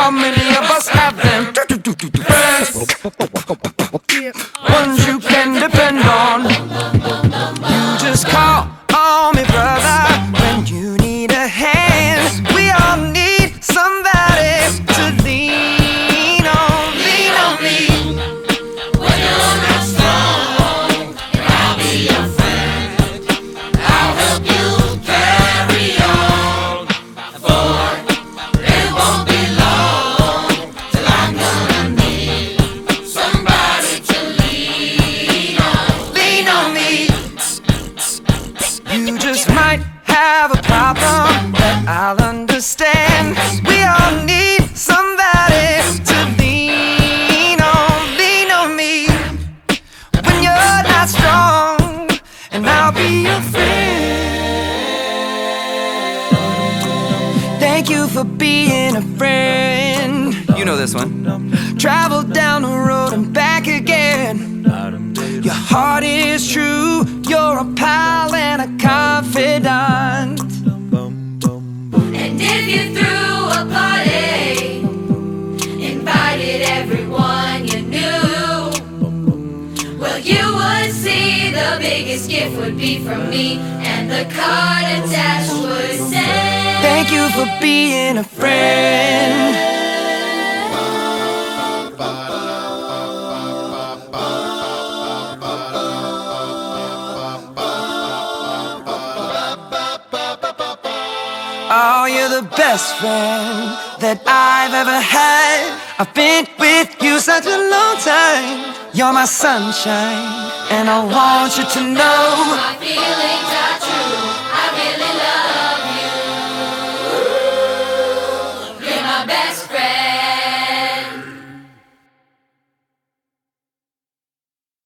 How many of us have them? Friends, ones you can depend on. Be your friend. Thank you for being a friend. You know this one. Travel down the road and back again. Your heart is biggest gift would be from me, and the card attached would say, Thank you for being a friend. Oh, you're the best friend that I've ever had. I've been with you such a long time. You're my sunshine, and I want you to know. My feelings are true, I really love you. You're my best.